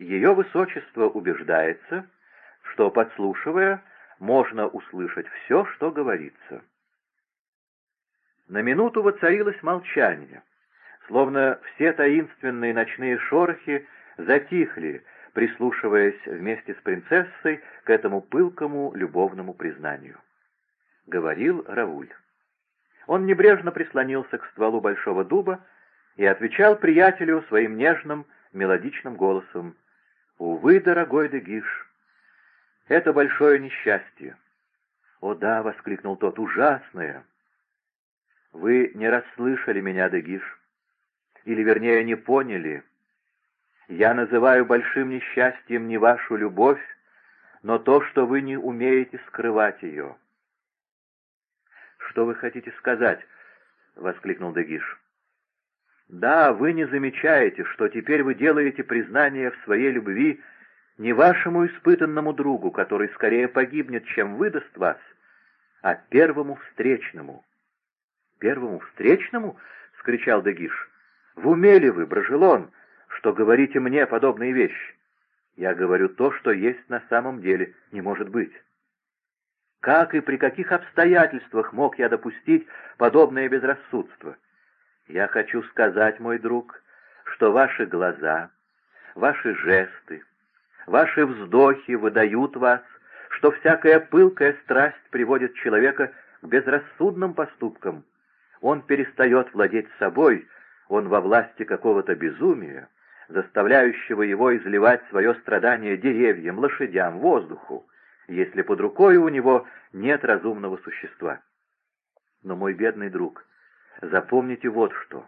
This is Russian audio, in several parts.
Ее высочество убеждается, что, подслушивая, можно услышать все, что говорится. На минуту воцарилось молчание, словно все таинственные ночные шорохи затихли, прислушиваясь вместе с принцессой к этому пылкому любовному признанию. Говорил Равуль. Он небрежно прислонился к стволу большого дуба и отвечал приятелю своим нежным, мелодичным голосом. «Увы, дорогой Дегиш, это большое несчастье». «О да!» — воскликнул тот, — «ужасное!» «Вы не расслышали меня, Дегиш, или, вернее, не поняли. Я называю большим несчастьем не вашу любовь, но то, что вы не умеете скрывать ее». «Что вы хотите сказать?» — воскликнул Дегиш. Да, вы не замечаете, что теперь вы делаете признание в своей любви не вашему испытанному другу, который скорее погибнет, чем выдаст вас, а первому встречному. «Первому встречному?» — скричал Дегиш. «В уме ли вы, Брожелон, что говорите мне подобные вещи? Я говорю то, что есть на самом деле, не может быть». Как и при каких обстоятельствах мог я допустить подобное безрассудство? Я хочу сказать, мой друг, что ваши глаза, ваши жесты, ваши вздохи выдают вас, что всякая пылкая страсть приводит человека к безрассудным поступкам. Он перестает владеть собой, он во власти какого-то безумия, заставляющего его изливать свое страдание деревьям, лошадям, воздуху, если под рукой у него нет разумного существа. Но, мой бедный друг, Запомните вот что.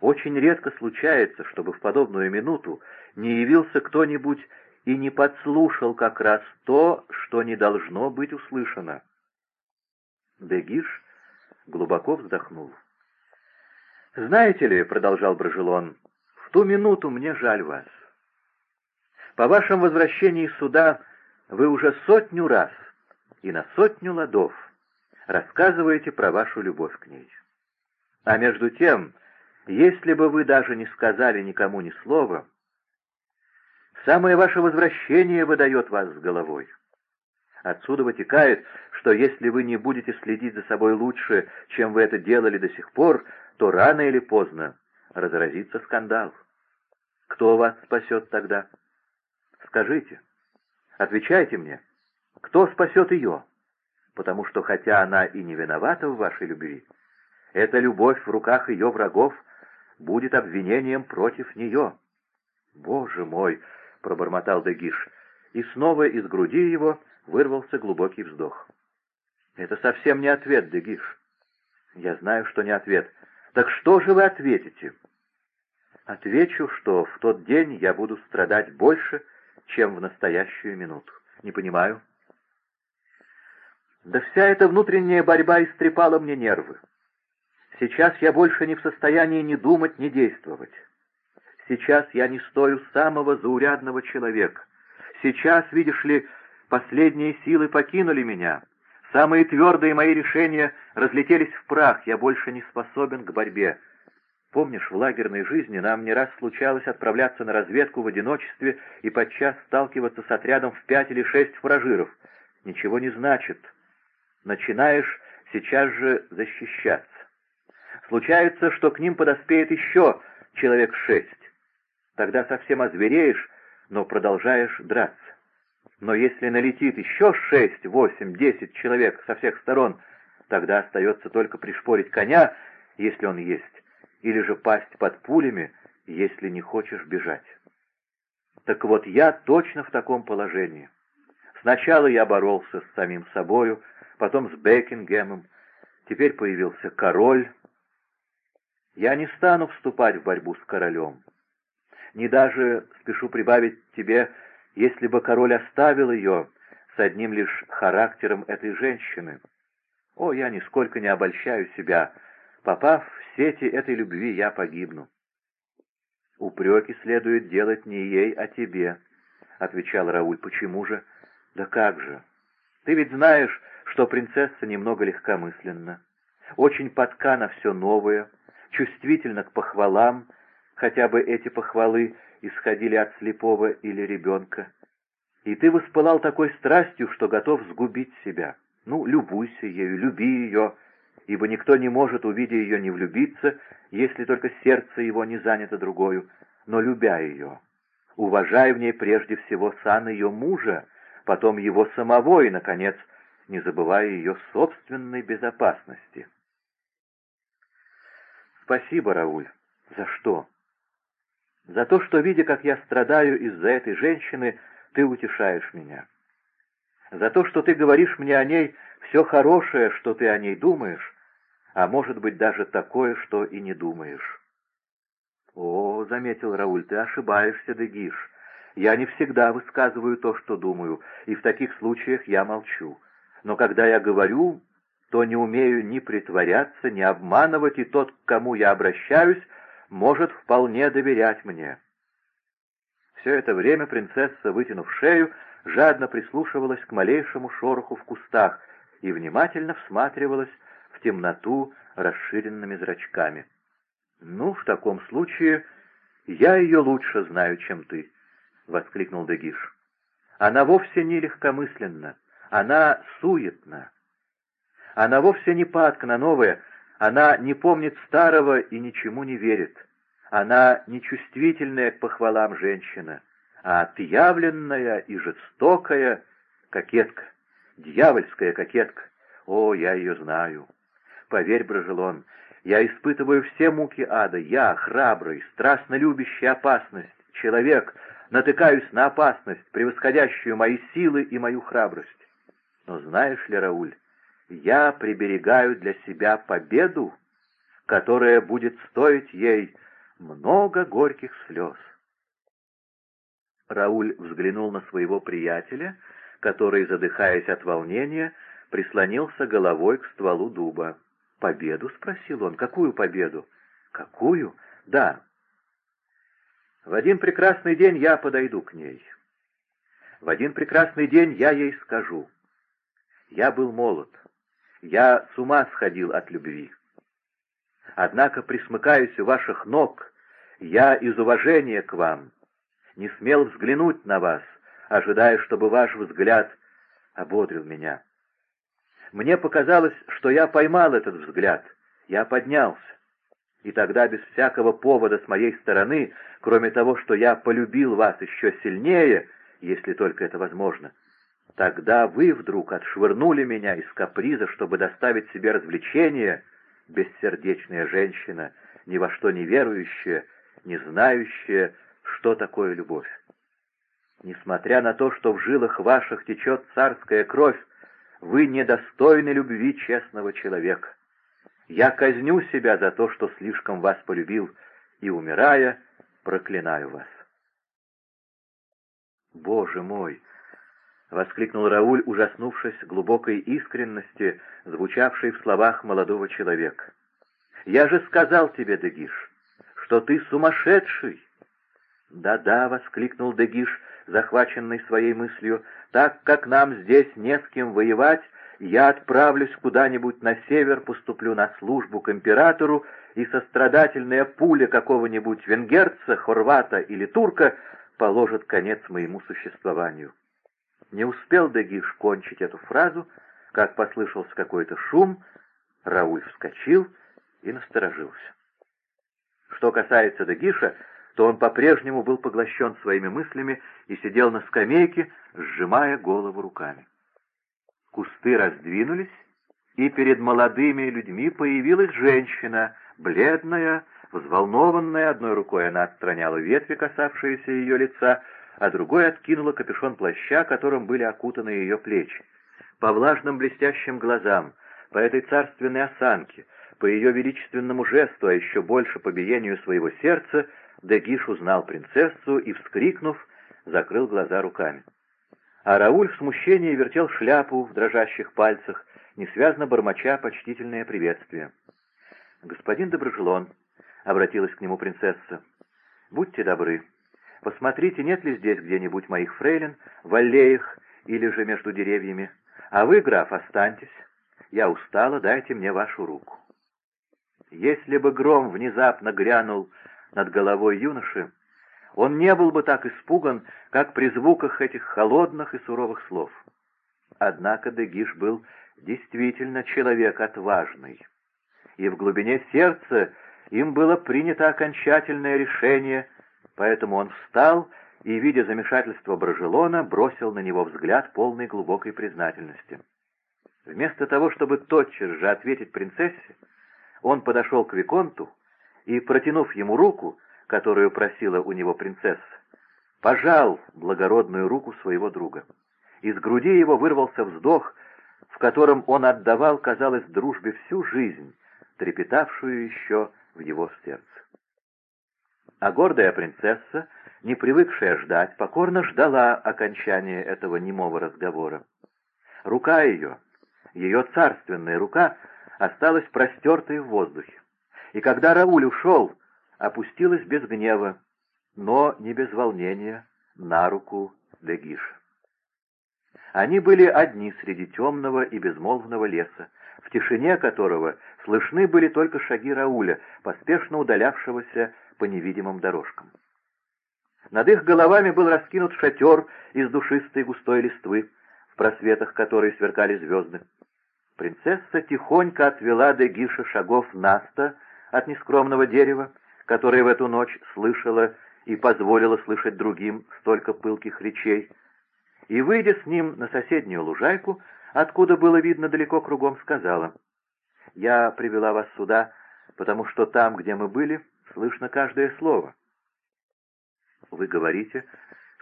Очень редко случается, чтобы в подобную минуту не явился кто-нибудь и не подслушал как раз то, что не должно быть услышано. Дегиш глубоко вздохнул. «Знаете ли, — продолжал Брожелон, — в ту минуту мне жаль вас. По вашем возвращении сюда вы уже сотню раз и на сотню ладов рассказываете про вашу любовь к ней. А между тем, если бы вы даже не сказали никому ни слова, самое ваше возвращение выдает вас с головой. Отсюда вытекает, что если вы не будете следить за собой лучше, чем вы это делали до сих пор, то рано или поздно разразится скандал. Кто вас спасет тогда? Скажите, отвечайте мне, кто спасет ее? Потому что хотя она и не виновата в вашей любви, эта любовь в руках ее врагов будет обвинением против нее. «Боже мой!» — пробормотал Дегиш, и снова из груди его вырвался глубокий вздох. «Это совсем не ответ, Дегиш. Я знаю, что не ответ. Так что же вы ответите?» «Отвечу, что в тот день я буду страдать больше, чем в настоящую минуту. Не понимаю». «Да вся эта внутренняя борьба истрепала мне нервы. Сейчас я больше не в состоянии ни думать, ни действовать. Сейчас я не стою самого заурядного человека. Сейчас, видишь ли, последние силы покинули меня. Самые твердые мои решения разлетелись в прах, я больше не способен к борьбе. Помнишь, в лагерной жизни нам не раз случалось отправляться на разведку в одиночестве и подчас сталкиваться с отрядом в пять или шесть фуражиров. Ничего не значит. Начинаешь сейчас же защищаться. Случается, что к ним подоспеет еще человек шесть. Тогда совсем озвереешь, но продолжаешь драться. Но если налетит еще шесть, восемь, десять человек со всех сторон, тогда остается только пришпорить коня, если он есть, или же пасть под пулями, если не хочешь бежать. Так вот, я точно в таком положении. Сначала я боролся с самим собою, потом с Бекингемом, теперь появился король, я не стану вступать в борьбу с королем. Не даже, спешу прибавить тебе, если бы король оставил ее с одним лишь характером этой женщины. О, я нисколько не обольщаю себя. Попав в сети этой любви, я погибну. Упреки следует делать не ей, а тебе, — отвечал Рауль. Почему же? Да как же? Ты ведь знаешь, что принцесса немного легкомысленна, очень подка на все новое — чувствительна к похвалам, хотя бы эти похвалы исходили от слепого или ребенка. И ты воспылал такой страстью, что готов сгубить себя. Ну, любуйся ею, люби ее, ибо никто не может, увидя ее, не влюбиться, если только сердце его не занято другою, но любя ее. Уважай в ней прежде всего сан ее мужа, потом его самого и, наконец, не забывая ее собственной безопасности. Спасибо, Рауль. За что? За то, что, видя, как я страдаю из-за этой женщины, ты утешаешь меня. За то, что ты говоришь мне о ней все хорошее, что ты о ней думаешь, а может быть даже такое, что и не думаешь. «О, — заметил Рауль, — ты ошибаешься, Дегиш. Я не всегда высказываю то, что думаю, и в таких случаях я молчу. Но когда я говорю, то не умею ни притворяться, ни обманывать, и тот, к кому я обращаюсь, может вполне доверять мне». Все это время принцесса, вытянув шею, жадно прислушивалась к малейшему шороху в кустах и внимательно всматривалась в темноту расширенными зрачками. «Ну, в таком случае я ее лучше знаю, чем ты», — воскликнул Дегиш. «Она вовсе не легкомысленна, она суетна. Она вовсе не падка на новое, она не помнит старого и ничему не верит. Она нечувствительная к похвалам женщина, а отъявленная и жестокая кокетка, дьявольская кокетка. О, я ее знаю. Поверь, Брожелон, я испытываю все муки ада. Я, храбрый, страстно любящий опасность, человек, натыкаюсь на опасность, превосходящую мои силы и мою храбрость. Но знаешь ли, Рауль, я приберегаю для себя победу, которая будет стоить ей много горьких слез. Рауль взглянул на своего приятеля, который, задыхаясь от волнения, прислонился головой к стволу дуба. «Победу?» — спросил он. «Какую победу?» «Какую?» «Да». «В один прекрасный день я подойду к ней. В один прекрасный день я ей скажу. Я был молод. Я с ума сходил от любви. Однако присмыкаюсь у ваших ног, я из уважения к вам, не смел взглянуть на вас, ожидая, чтобы ваш взгляд ободрил меня. Мне показалось, что я поймал этот взгляд. Я поднялся. И тогда без всякого повода с моей стороны, кроме того, что я полюбил вас еще сильнее, если только это возможно, тогда вы вдруг отшвырнули меня из каприза, чтобы доставить себе развлечение, бессердечная женщина, ни во что не верующая, не знающая, что такое любовь. Несмотря на то, что в жилах ваших течет царская кровь, вы недостойны любви честного человека. Я казню себя за то, что слишком вас полюбил, и, умирая, проклинаю вас. «Боже мой!» — воскликнул Рауль, ужаснувшись глубокой искренности, звучавшей в словах молодого человека. «Я же сказал тебе, Дегиш, что ты сумасшедший!» «Да-да!» — воскликнул Дегиш, захваченный своей мыслью, «так как нам здесь не с кем воевать, я отправлюсь куда-нибудь на север, поступлю на службу к императору, и сострадательная пуля какого-нибудь венгерца, хорвата или турка положит конец моему существованию». Не успел Дегиш кончить эту фразу, как послышался какой-то шум, Рауль вскочил и насторожился. Что касается Дегиша, то он по-прежнему был поглощен своими мыслями и сидел на скамейке, сжимая голову руками. Кусты раздвинулись, и перед молодыми людьми появилась женщина, бледная, взволнованная, одной рукой она отстраняла ветви, касавшиеся ее лица, а другой откинула капюшон плаща, которым были окутаны ее плечи. По влажным блестящим глазам, по этой царственной осанке, по ее величественному жесту, а еще больше по биению своего сердца, Дегиш узнал принцессу и, вскрикнув, закрыл глаза руками. А Рауль в смущении вертел шляпу в дрожащих пальцах, несвязно бормоча почтительное приветствие. «Господин Доброжелон», — обратилась к нему принцесса, — «будьте добры, посмотрите, нет ли здесь где-нибудь моих фрейлин, в аллеях или же между деревьями. А вы, граф, останьтесь. Я устала, дайте мне вашу руку». Если бы гром внезапно грянул над головой юноши, он не был бы так испуган, как при звуках этих холодных и суровых слов. Однако Дегиш был действительно человек отважный, и в глубине сердца им было принято окончательное решение, поэтому он встал и, видя замешательство Брожелона, бросил на него взгляд полной глубокой признательности. Вместо того, чтобы тотчас же ответить принцессе, он подошел к Виконту и, протянув ему руку, которую просила у него принцесса, пожал благородную руку своего друга. Из груди его вырвался вздох, в котором он отдавал, казалось, дружбе всю жизнь, трепетавшую еще в его сердце. А гордая принцесса, не привыкшая ждать, покорно ждала окончания этого немого разговора. Рука ее, ее царственная рука, осталась простертой в воздухе. И когда Рауль ушел, опустилась без гнева, но не без волнения, на руку Дегиша. Они были одни среди темного и безмолвного леса, в тишине которого слышны были только шаги Рауля, поспешно удалявшегося по невидимым дорожкам. Над их головами был раскинут шатер из душистой густой листвы, в просветах которой сверкали звезды. Принцесса тихонько отвела Дегиша шагов Наста от нескромного дерева, которое в эту ночь слышала и позволила слышать другим столько пылких речей, и, выйдя с ним на соседнюю лужайку, откуда было видно далеко кругом, сказала, «Я привела вас сюда, потому что там, где мы были, слышно каждое слово». «Вы говорите,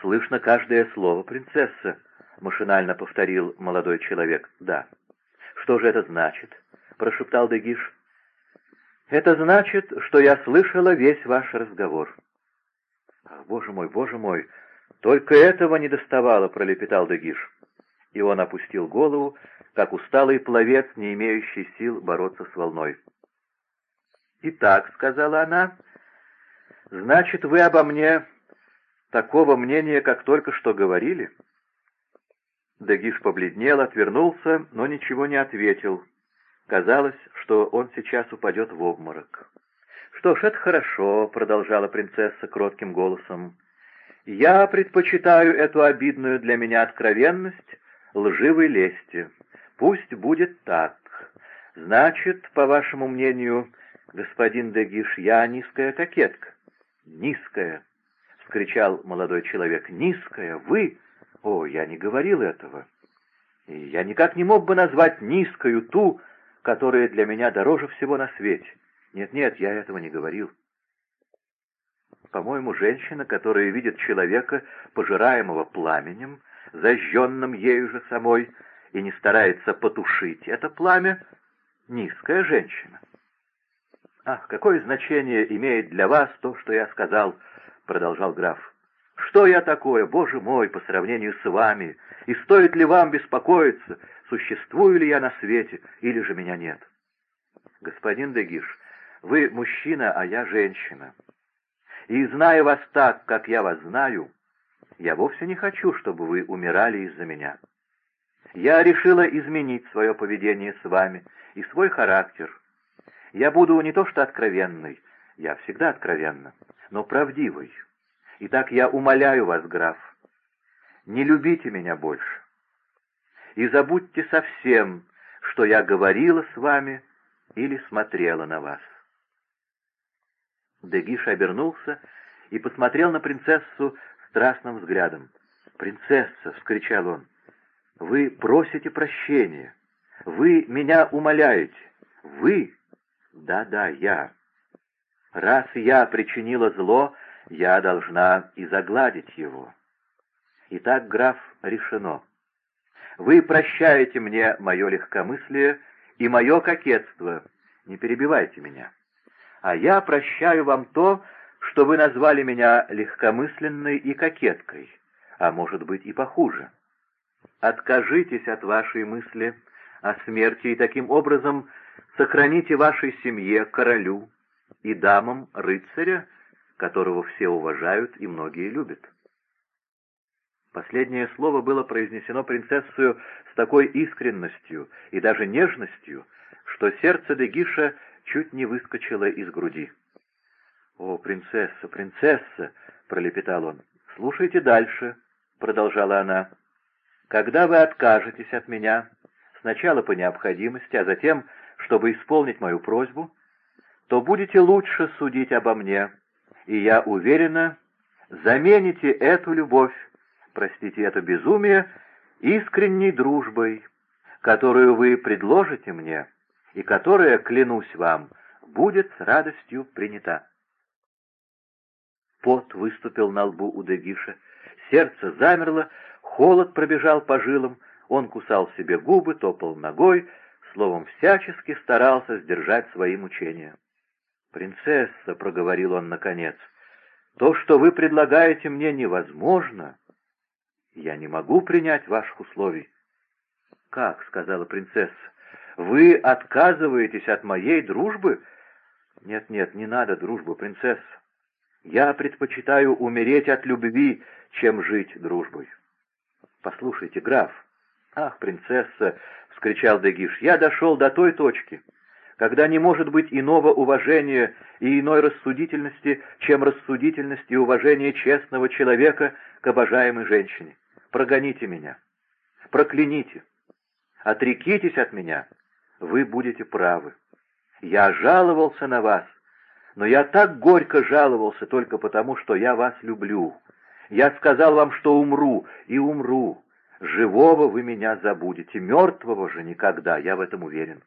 слышно каждое слово, принцесса», — машинально повторил молодой человек. «Да». «Что же это значит?» — прошептал Дегиш. «Это значит, что я слышала весь ваш разговор». «Боже мой, боже мой!» «Только этого не доставало», — пролепетал Дегиш. И он опустил голову, как усталый пловец, не имеющий сил бороться с волной. «Итак», — сказала она, — «значит, вы обо мне такого мнения, как только что говорили?» Дегиш побледнел, отвернулся, но ничего не ответил. Казалось, что он сейчас упадет в обморок. «Что ж, это хорошо», — продолжала принцесса кротким голосом. Я предпочитаю эту обидную для меня откровенность лживой лести. Пусть будет так. Значит, по вашему мнению, господин Дегиш, я низкая кокетка? Низкая, — вскричал молодой человек. Низкая? Вы? О, я не говорил этого. И я никак не мог бы назвать низкою ту, которая для меня дороже всего на свете. Нет-нет, я этого не говорил. По-моему, женщина, которая видит человека, пожираемого пламенем, зажженным ею же самой, и не старается потушить это пламя, низкая женщина. «Ах, какое значение имеет для вас то, что я сказал?» — продолжал граф. «Что я такое, боже мой, по сравнению с вами? И стоит ли вам беспокоиться, существую ли я на свете, или же меня нет?» «Господин Дегиш, вы мужчина, а я женщина. И зная вас так, как я вас знаю, я вовсе не хочу, чтобы вы умирали из-за меня. Я решила изменить свое поведение с вами и свой характер. Я буду не то что откровенной, я всегда откровенна, но правдивой. Итак, я умоляю вас, граф, не любите меня больше. И забудьте совсем, что я говорила с вами или смотрела на вас. Дегиш обернулся и посмотрел на принцессу страстным взглядом. «Принцесса!» — вскричал он. «Вы просите прощения. Вы меня умоляете. Вы? Да-да, я. Раз я причинила зло, я должна и загладить его. Итак, граф, решено. Вы прощаете мне мое легкомыслие и мое кокетство. Не перебивайте меня а я прощаю вам то, что вы назвали меня легкомысленной и кокеткой, а может быть и похуже. Откажитесь от вашей мысли о смерти и таким образом сохраните вашей семье королю и дамам рыцаря, которого все уважают и многие любят. Последнее слово было произнесено принцессою с такой искренностью и даже нежностью, что сердце Дегиша чуть не выскочила из груди. «О, принцесса, принцесса!» —— пролепетал он. «Слушайте дальше», — продолжала она. «Когда вы откажетесь от меня, сначала по необходимости, а затем, чтобы исполнить мою просьбу, то будете лучше судить обо мне, и я уверена, замените эту любовь, простите, это безумие, искренней дружбой, которую вы предложите мне, и которая, клянусь вам, будет с радостью принята. Пот выступил на лбу у Дегиша, сердце замерло, холод пробежал по жилам, он кусал себе губы, топал ногой, словом, всячески старался сдержать свои мучения. «Принцесса», — проговорил он наконец, — «то, что вы предлагаете мне, невозможно. Я не могу принять ваших условий». «Как?» — сказала принцесса. «Вы отказываетесь от моей дружбы?» «Нет-нет, не надо дружбы, принцесса. Я предпочитаю умереть от любви, чем жить дружбой». «Послушайте, граф». «Ах, принцесса!» — вскричал Дегиш. «Я дошел до той точки, когда не может быть иного уважения и иной рассудительности, чем рассудительность и уважение честного человека к обожаемой женщине. Прогоните меня, прокляните, отрекитесь от меня, вы будете правы. Я жаловался на вас, но я так горько жаловался только потому, что я вас люблю. Я сказал вам, что умру, и умру. Живого вы меня забудете, мертвого же никогда, я в этом уверен.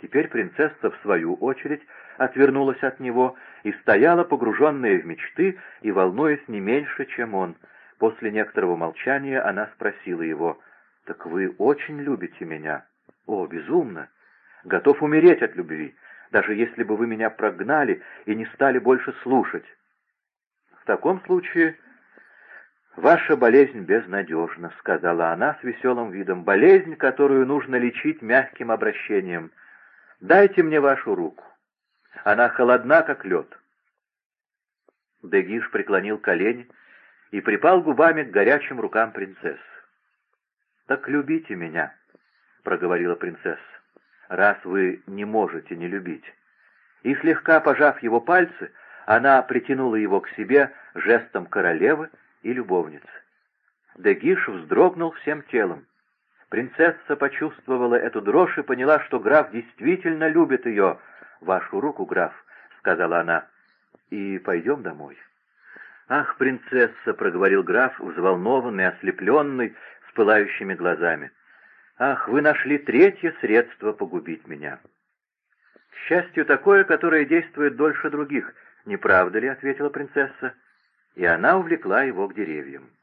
Теперь принцесса, в свою очередь, отвернулась от него и стояла, погруженная в мечты и волнуясь не меньше, чем он. После некоторого молчания она спросила его, «Так вы очень любите меня?» «О, безумно! Готов умереть от любви, даже если бы вы меня прогнали и не стали больше слушать». «В таком случае «Ваша болезнь безнадежна», — сказала она с веселым видом. «Болезнь, которую нужно лечить мягким обращением. Дайте мне вашу руку. Она холодна, как лед». Дегиш преклонил колени и припал губами к горячим рукам принцессы. «Так любите меня», — проговорила принцесса, — «раз вы не можете не любить». И, слегка пожав его пальцы, она притянула его к себе жестом королевы, и любовницы. Дегиш вздрогнул всем телом. Принцесса почувствовала эту дрожь и поняла, что граф действительно любит ее. «Вашу руку, граф», — сказала она, — «и пойдем домой». «Ах, принцесса», — проговорил граф, взволнованный, ослепленный, с пылающими глазами, — «ах, вы нашли третье средство погубить меня». «К счастью, такое, которое действует дольше других, не правда ли?» — ответила принцесса и она увлекла его к деревьям.